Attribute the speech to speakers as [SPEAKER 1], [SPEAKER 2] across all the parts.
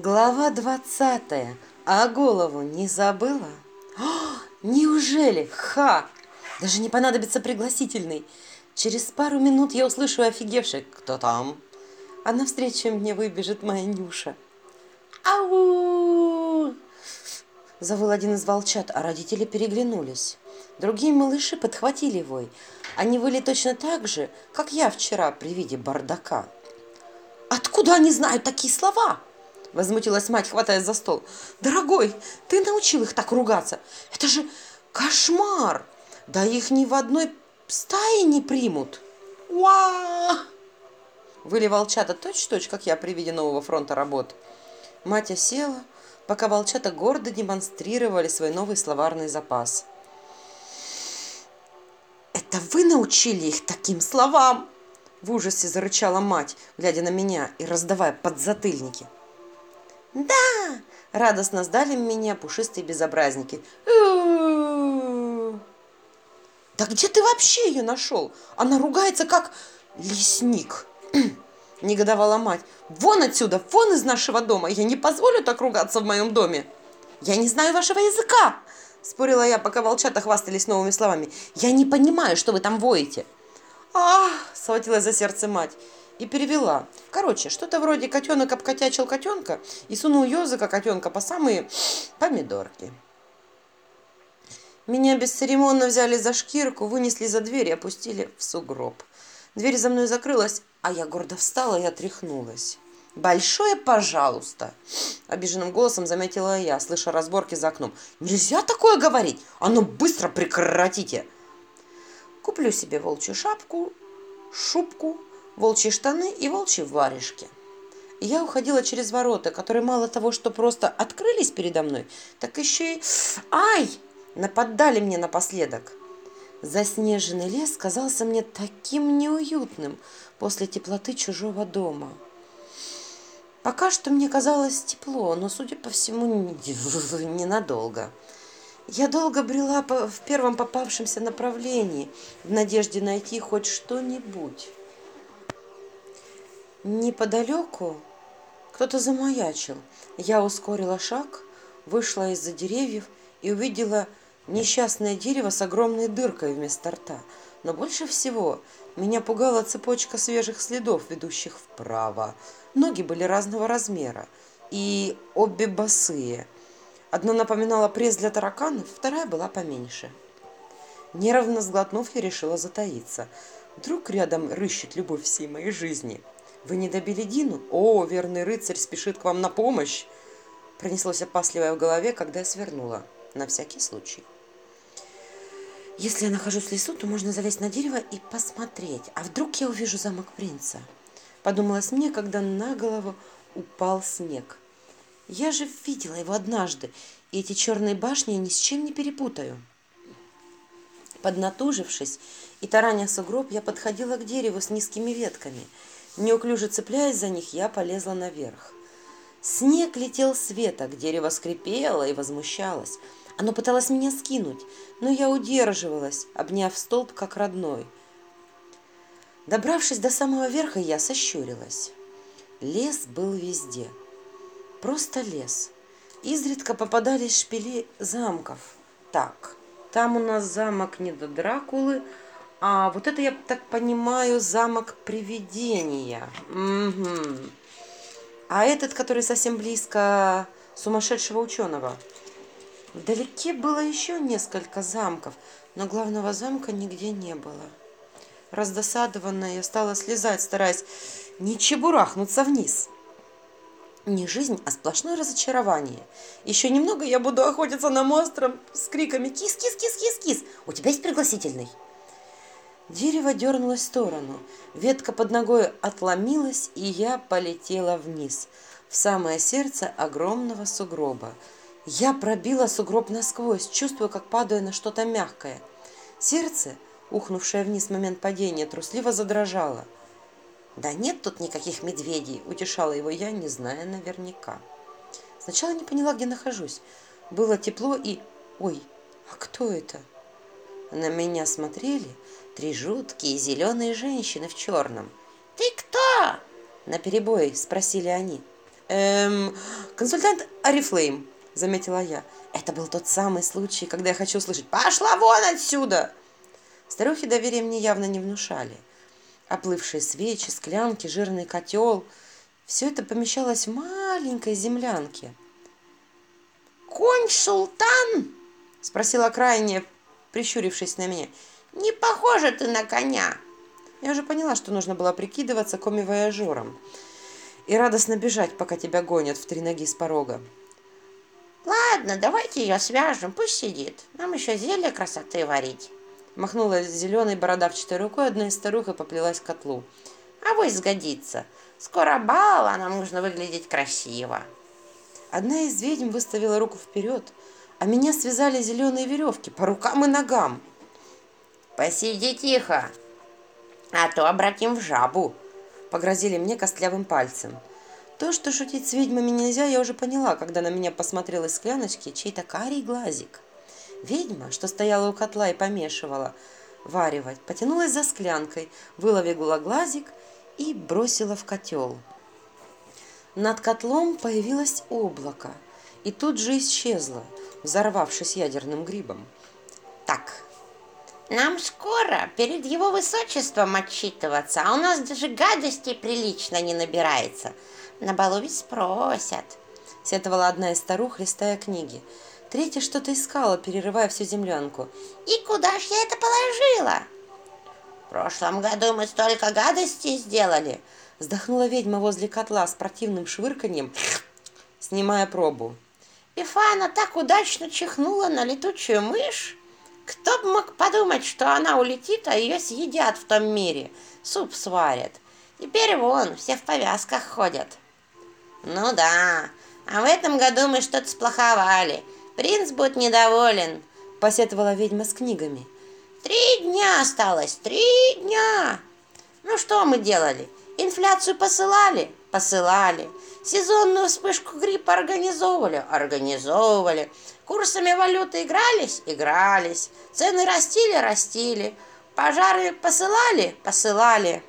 [SPEAKER 1] Глава двадцатая. А голову не забыла? О, неужели? Ха! Даже не понадобится пригласительный. Через пару минут я услышу офигевший «Кто там?». А навстречу мне выбежит моя Нюша. «Ау!» Завыл один из волчат, а родители переглянулись. Другие малыши подхватили вой. Они выли точно так же, как я вчера при виде бардака. «Откуда они знают такие слова?» Возмутилась мать, хватая за стол. «Дорогой, ты научил их так ругаться? Это же кошмар! Да их ни в одной стае не примут!» «Уа!» Выли волчата точь-точь, как я при виде нового фронта работ. Мать осела, пока волчата гордо демонстрировали свой новый словарный запас. «Это вы научили их таким словам?» В ужасе зарычала мать, глядя на меня и раздавая подзатыльники. «Да!» – радостно сдали меня пушистые безобразники. «Да где ты вообще ее нашел? Она ругается, как лесник!» – негодовала мать. «Вон отсюда, вон из нашего дома! Я не позволю так ругаться в моем доме!» «Я не знаю вашего языка!» – спорила я, пока волчата хвастались новыми словами. «Я не понимаю, что вы там воете!» «Ах!» – схватилась за сердце мать и перевела. Короче, что-то вроде котенок обкотячил котенка и сунул языка котенка по самые помидорки. Меня бесцеремонно взяли за шкирку, вынесли за дверь и опустили в сугроб. Дверь за мной закрылась, а я гордо встала и отряхнулась. «Большое пожалуйста!» – обиженным голосом заметила я, слыша разборки за окном. «Нельзя такое говорить! А ну быстро прекратите!» Куплю себе волчью шапку, шубку, волчьи штаны и волчьи варежки. я уходила через ворота, которые мало того, что просто открылись передо мной, так еще и... Ай! Нападали мне напоследок. Заснеженный лес казался мне таким неуютным после теплоты чужого дома. Пока что мне казалось тепло, но, судя по всему, ненадолго. Я долго брела в первом попавшемся направлении, в надежде найти хоть что-нибудь. Неподалеку кто-то замаячил. Я ускорила шаг, вышла из-за деревьев и увидела несчастное дерево с огромной дыркой вместо рта. Но больше всего меня пугала цепочка свежих следов, ведущих вправо. Ноги были разного размера и обе босые. Одна напоминала пресс для тараканов, вторая была поменьше. Нервно сглотнув, я решила затаиться. Вдруг рядом рыщет любовь всей моей жизни – вы не добили Дину? О, верный рыцарь спешит к вам на помощь!» Пронеслось опасливое в голове, когда я свернула. На всякий случай. Если я нахожусь в лесу, то можно залезть на дерево и посмотреть. А вдруг я увижу замок принца? Подумалось мне, когда на голову упал снег. Я же видела его однажды, и эти черные башни ни с чем не перепутаю. Поднатужившись и тараня сугроб, я подходила к дереву с низкими ветками – Неуклюже цепляясь за них, я полезла наверх. Снег летел с веток, дерево скрипело и возмущалось. Оно пыталось меня скинуть, но я удерживалась, обняв столб как родной. Добравшись до самого верха, я сощурилась. Лес был везде. Просто лес. Изредка попадались шпили замков. Так, там у нас замок не до Дракулы, а вот это, я так понимаю, замок привидения. Угу. А этот, который совсем близко сумасшедшего ученого. Вдалеке было еще несколько замков, но главного замка нигде не было. Раздосадованная, я стала слезать, стараясь не чебурахнуться вниз. Не жизнь, а сплошное разочарование. Еще немного я буду охотиться на монстром с криками «Кис-кис-кис-кис-кис! У тебя есть пригласительный?» Дерево дернулось в сторону, ветка под ногой отломилась, и я полетела вниз, в самое сердце огромного сугроба. Я пробила сугроб насквозь, чувствуя, как падаю на что-то мягкое. Сердце, ухнувшее вниз в момент падения, трусливо задрожало. «Да нет тут никаких медведей», — утешала его я, не зная наверняка. Сначала не поняла, где нахожусь. Было тепло и... Ой, а кто это? На меня смотрели три жуткие зеленые женщины в черном. «Ты кто?» – наперебой спросили они. Эм, консультант Арифлейм, заметила я. Это был тот самый случай, когда я хочу услышать «Пошла вон отсюда!» Старухи доверия мне явно не внушали. Оплывшие свечи, склянки, жирный котел – все это помещалось в маленькой землянке.
[SPEAKER 2] «Конь султан?» – спросила крайне, прищурившись на меня. «Не похожа ты на коня!»
[SPEAKER 1] Я уже поняла, что нужно было прикидываться коми-вояжером и радостно бежать, пока тебя гонят в три ноги с порога.
[SPEAKER 2] «Ладно, давайте ее свяжем, пусть сидит. Нам еще зелье красоты варить».
[SPEAKER 1] Махнула зеленой бородавчатой рукой одна из старух и поплелась к котлу.
[SPEAKER 2] «А вы сгодится. Скоро бал, а нам нужно выглядеть красиво».
[SPEAKER 1] Одна из ведьм выставила руку вперед, а меня связали зеленые веревки по рукам и ногам.
[SPEAKER 2] «Посиди тихо, а то обратим в жабу», —
[SPEAKER 1] погрозили мне костлявым пальцем. То, что шутить с ведьмами нельзя, я уже поняла, когда на меня посмотрел из скляночки чей-то карий глазик. Ведьма, что стояла у котла и помешивала варивать, потянулась за склянкой, выловила глазик и бросила в котел. Над котлом появилось облако и тут же исчезло, взорвавшись ядерным грибом.
[SPEAKER 2] «Так, нам скоро перед его высочеством отчитываться, а у нас даже гадостей прилично не набирается. На балу ведь спросят.
[SPEAKER 1] Сетовала одна из старух, листая книги. Третья что-то искала, перерывая всю землянку.
[SPEAKER 2] И куда ж я это положила? В прошлом году мы столько гадостей сделали.
[SPEAKER 1] Вздохнула ведьма возле котла с противным швырканьем, снимая пробу.
[SPEAKER 2] Ифана так удачно чихнула на летучую мышь. Кто бы мог подумать, что она улетит, а ее съедят в том мире, суп сварят. Теперь вон, все в повязках ходят. Ну да, а в этом году мы что-то сплоховали. Принц будет недоволен,
[SPEAKER 1] посетовала ведьма с книгами.
[SPEAKER 2] Три дня осталось, три дня. Ну что мы делали? Инфляцию посылали? Посылали. Сезонную вспышку гриппа организовывали? Организовывали. Курсами валюты игрались? Игрались. Цены растили? Растили. Пожары посылали? Посылали.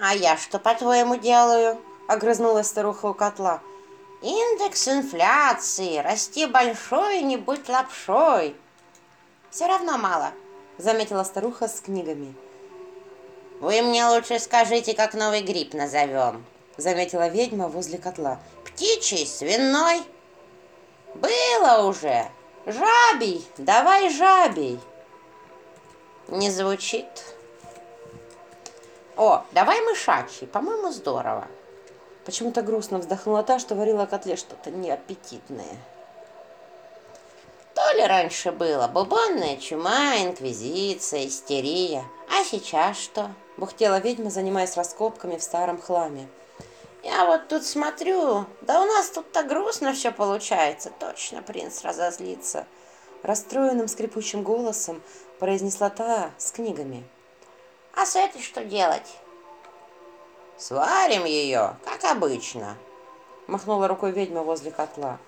[SPEAKER 2] А я что, по-твоему, делаю? огрызнулась старуха у котла. Индекс инфляции. Расти большой, не будь лапшой. Все равно мало, заметила старуха с книгами. Вы мне лучше скажите, как новый гриб назовем, заметила ведьма возле котла. Птичий, свиной? Было уже. Жабий, давай жабий. Не звучит. О, давай мышачий, по-моему, здорово.
[SPEAKER 1] Почему-то грустно вздохнула та, что варила котле что-то неаппетитное.
[SPEAKER 2] То ли раньше было бубонная чума, инквизиция, истерия. А сейчас что?
[SPEAKER 1] Бухтела ведьма, занимаясь раскопками в старом хламе.
[SPEAKER 2] Я вот тут смотрю, да у нас тут так грустно все получается. Точно принц разозлится.
[SPEAKER 1] Расстроенным скрипучим голосом произнесла та с книгами.
[SPEAKER 2] А с этой что делать? Сварим ее, как обычно, махнула рукой ведьма возле котла.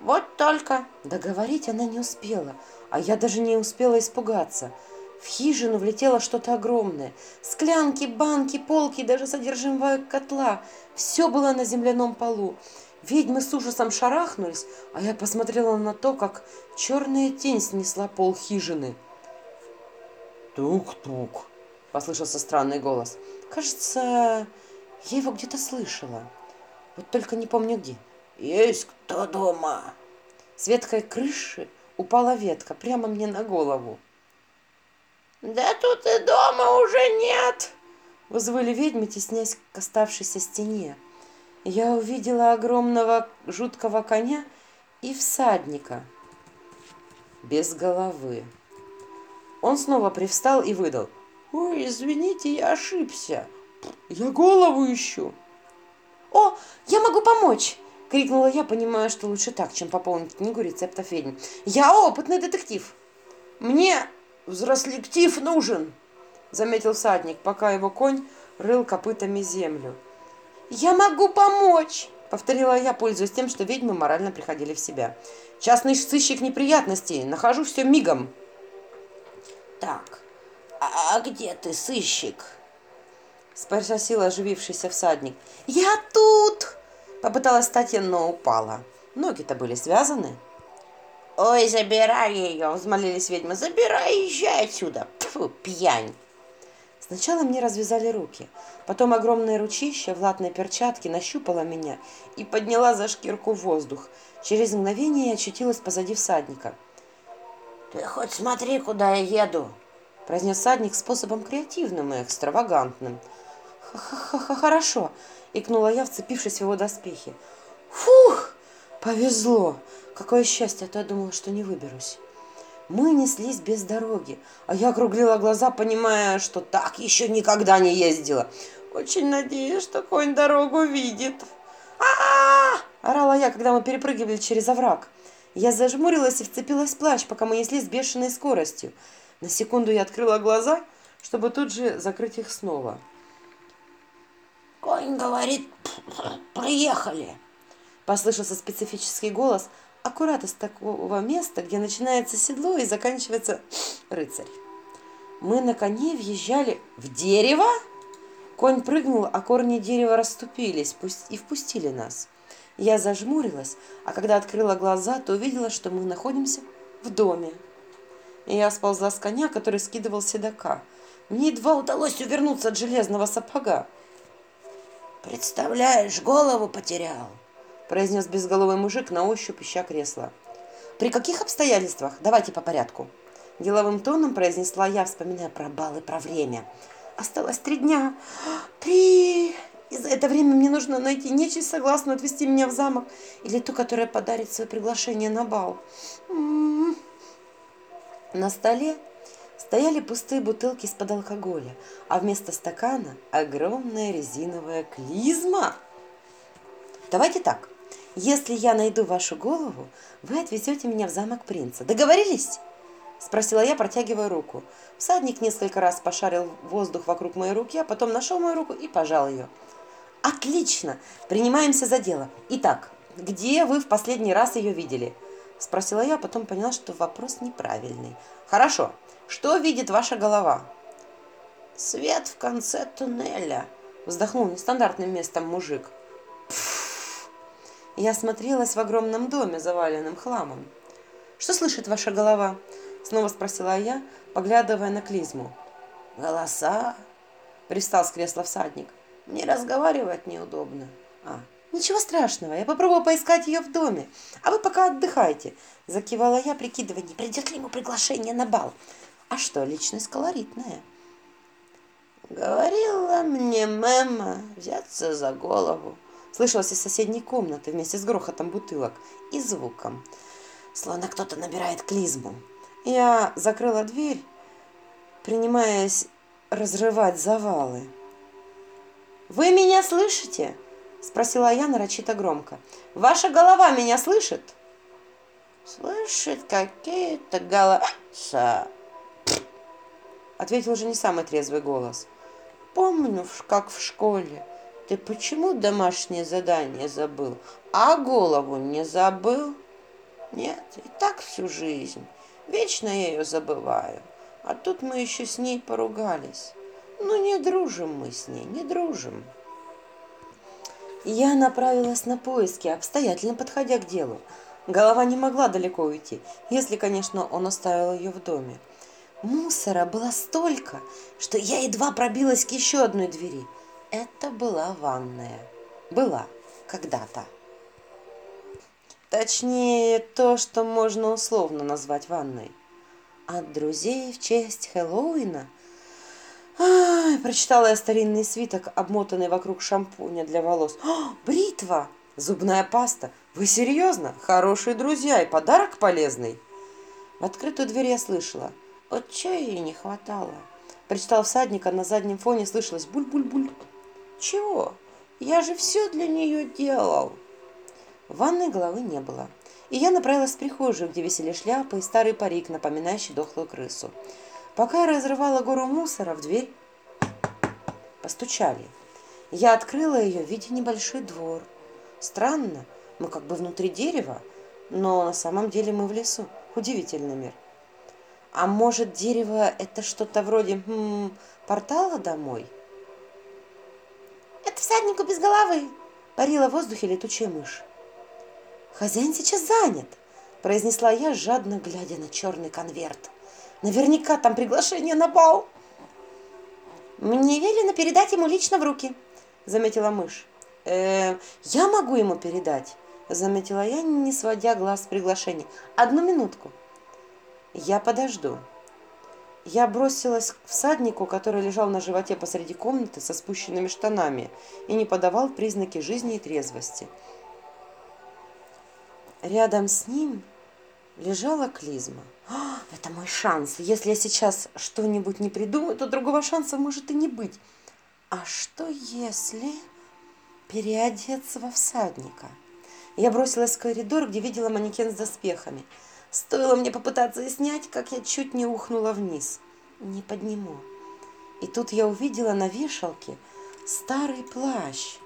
[SPEAKER 2] Вот только...
[SPEAKER 1] Договорить она не успела, а я даже не успела испугаться. В хижину влетело что-то огромное. Склянки, банки, полки, даже содержимое котла. Все было на земляном полу. Ведьмы с ужасом шарахнулись, а я посмотрела на то, как черная тень снесла пол хижины. «Тук-тук!» — послышался странный голос. Кажется, я его где-то слышала. Вот только не помню где.
[SPEAKER 2] Есть кто дома?
[SPEAKER 1] С веткой крыши упала ветка прямо мне на голову.
[SPEAKER 2] Да тут и дома уже нет.
[SPEAKER 1] Вызвали ведьмы, теснясь к оставшейся стене. Я увидела огромного жуткого коня и всадника без головы. Он снова привстал и выдал. Ой, извините, я ошибся. Я голову ищу. О, я могу помочь! Крикнула я, понимая, что лучше так, чем пополнить книгу рецептов ведьм. Я опытный детектив. Мне взрослектив нужен, заметил всадник, пока его конь рыл копытами землю. Я могу помочь, повторила я, пользуясь тем, что ведьмы морально приходили в себя. Частный сыщик неприятностей, нахожу все мигом.
[SPEAKER 2] Так, а, а где ты, сыщик?
[SPEAKER 1] спросил оживившийся всадник. «Я тут!» Попыталась встать, но упала. Ноги-то были связаны.
[SPEAKER 2] «Ой, забирай ее!» – взмолились ведьмы. «Забирай, езжай отсюда! Фу, пьянь!»
[SPEAKER 1] Сначала мне развязали руки, потом огромное ручище в латной перчатке нащупало меня и подняла за шкирку воздух. Через мгновение я очутилась позади всадника.
[SPEAKER 2] «Ты хоть смотри, куда я еду!»
[SPEAKER 1] – произнес всадник способом креативным и экстравагантным. «Х-х-х, хорошо!» – икнула я, вцепившись в его доспехи. «Фух! Повезло! Какое счастье, а то я думала, что не выберусь!» Мы неслись без дороги, а я округлила глаза, понимая, что так еще никогда не ездила. Очень надеюсь, что конь дорогу видит. а, -а, орала я, когда мы перепрыгивали через овраг. Я зажмурилась и вцепилась в плащ, пока мы неслись с бешеной скоростью. На секунду я открыла глаза, чтобы тут же закрыть их снова.
[SPEAKER 2] «Конь говорит, приехали!»
[SPEAKER 1] Послышался специфический голос, аккурат из такого места, где начинается седло и заканчивается рыцарь. Мы на коне въезжали в дерево. Конь прыгнул, а корни дерева расступились и впустили нас. Я зажмурилась, а когда открыла глаза, то увидела, что мы находимся в доме. Я сползла с коня, который скидывал седока. Мне едва удалось увернуться от железного сапога.
[SPEAKER 2] «Представляешь, голову потерял!»
[SPEAKER 1] Произнес безголовый мужик на ощупь ища кресла. «При каких обстоятельствах? Давайте по порядку». Деловым тоном произнесла я, вспоминая про баллы, про время. «Осталось три дня. Три! И за это время мне нужно найти нечисть, согласную отвезти меня в замок, или ту, которая подарит свое приглашение на бал». М -м -м. На столе стояли пустые бутылки из-под алкоголя, а вместо стакана огромная резиновая клизма. «Давайте так», если я найду вашу голову, вы отвезете меня в замок принца. Договорились? Спросила я, протягивая руку. Всадник несколько раз пошарил воздух вокруг моей руки, а потом нашел мою руку и пожал ее. Отлично! Принимаемся за дело. Итак, где вы в последний раз ее видели? Спросила я, а потом поняла, что вопрос неправильный. Хорошо. Что видит ваша голова?
[SPEAKER 2] Свет в конце туннеля.
[SPEAKER 1] Вздохнул нестандартным местом мужик. Я смотрелась в огромном доме, заваленном хламом. «Что слышит ваша голова?» Снова спросила я, поглядывая на клизму.
[SPEAKER 2] «Голоса?» Пристал с кресла всадник. «Мне разговаривать неудобно».
[SPEAKER 1] «А, ничего страшного, я попробую поискать ее в доме, а вы пока отдыхайте», закивала я, прикидывая, не придет ли ему приглашение на бал. «А что, личность колоритная?»
[SPEAKER 2] «Говорила мне мама взяться за голову»,
[SPEAKER 1] слышалось из соседней комнаты вместе с грохотом бутылок и звуком, словно кто-то набирает клизму. Я закрыла дверь, принимаясь разрывать завалы. «Вы меня слышите?» – спросила я нарочито громко. «Ваша голова меня слышит?»
[SPEAKER 2] «Слышит какие-то голоса», –
[SPEAKER 1] ответил уже не самый трезвый голос.
[SPEAKER 2] «Помню, как в школе ты почему домашнее задание забыл, а голову не забыл? Нет, и так всю жизнь. Вечно я ее забываю. А тут мы еще с ней поругались. Ну, не дружим мы с ней, не дружим.
[SPEAKER 1] Я направилась на поиски, обстоятельно подходя к делу. Голова не могла далеко уйти, если, конечно, он оставил ее в доме. Мусора было столько, что я едва пробилась к еще одной двери – это была ванная. Была когда-то. Точнее, то, что можно условно назвать ванной. От друзей в честь Хэллоуина. Ай, прочитала я старинный свиток, обмотанный вокруг шампуня для волос. О, бритва! Зубная паста. Вы серьезно? Хорошие друзья и подарок полезный. В открытую дверь я слышала.
[SPEAKER 2] Вот чего ей не хватало?
[SPEAKER 1] Прочитал всадник, а на заднем фоне слышалось буль-буль-буль.
[SPEAKER 2] Чего? Я же все для нее делал.
[SPEAKER 1] В ванной головы не было. И я направилась в прихожую, где висели шляпы и старый парик, напоминающий дохлую крысу. Пока я разрывала гору мусора, в дверь постучали. Я открыла ее, видя небольшой двор. Странно, мы как бы внутри дерева, но на самом деле мы в лесу. Удивительный мир. А может, дерево – это что-то вроде м -м, портала домой?
[SPEAKER 2] Всаднику без головы!» Парила в воздухе летучая мышь.
[SPEAKER 1] «Хозяин сейчас занят», – произнесла я, жадно глядя на черный конверт. «Наверняка там приглашение на бал».
[SPEAKER 2] «Мне велено передать ему лично в руки», – заметила мышь.
[SPEAKER 1] «Э, я могу ему передать», – заметила я, не сводя глаз с приглашения. «Одну минутку». «Я подожду». Я бросилась к всаднику, который лежал на животе посреди комнаты со спущенными штанами и не подавал признаки жизни и трезвости. Рядом с ним лежала клизма. «А, это мой шанс. Если я сейчас что-нибудь не придумаю, то другого шанса может и не быть. А что если переодеться во всадника? Я бросилась в коридор, где видела манекен с доспехами – Стоило мне попытаться и снять, как я чуть не ухнула вниз. Не подниму. И тут я увидела на вешалке старый плащ.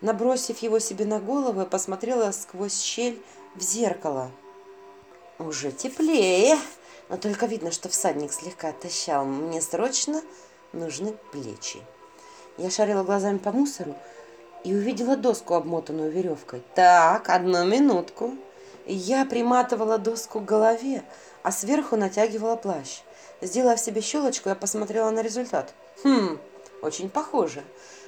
[SPEAKER 1] Набросив его себе на голову, я посмотрела сквозь щель в зеркало. Уже теплее, но только видно, что всадник слегка отощал. Мне срочно нужны плечи. Я шарила глазами по мусору и увидела доску, обмотанную веревкой. Так, одну минутку. Я приматывала доску к голове, а сверху натягивала плащ. Сделав себе щелочку, я посмотрела на результат. Хм, очень похоже.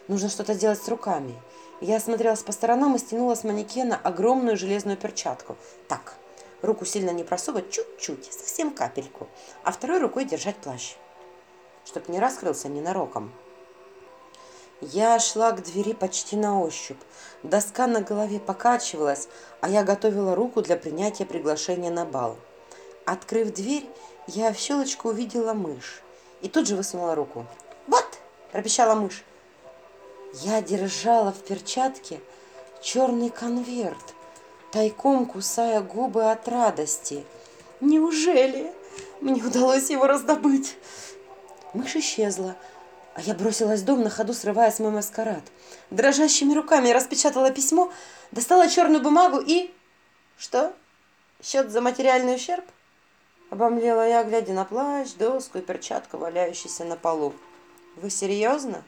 [SPEAKER 1] Нужно что-то делать с руками. Я осмотрелась по сторонам и стянула с манекена огромную железную перчатку. Так, руку сильно не просовывать, чуть-чуть, совсем капельку, а второй рукой держать плащ, чтоб не раскрылся ненароком. Я шла к двери почти на ощупь. Доска на голове покачивалась, а я готовила руку для принятия приглашения на бал. Открыв дверь, я в щелочку увидела мышь и тут же высунула руку.
[SPEAKER 2] «Вот!»
[SPEAKER 1] – пропищала мышь. Я держала в перчатке черный конверт, тайком кусая губы от радости. Неужели мне удалось его раздобыть? Мышь исчезла, а я бросилась в дом на ходу, срывая с мой маскарад. Дрожащими руками распечатала письмо, достала черную бумагу и... Что? Счет за материальный ущерб? Обомлела я, глядя на плащ, доску и перчатку, валяющийся на полу. Вы серьезно?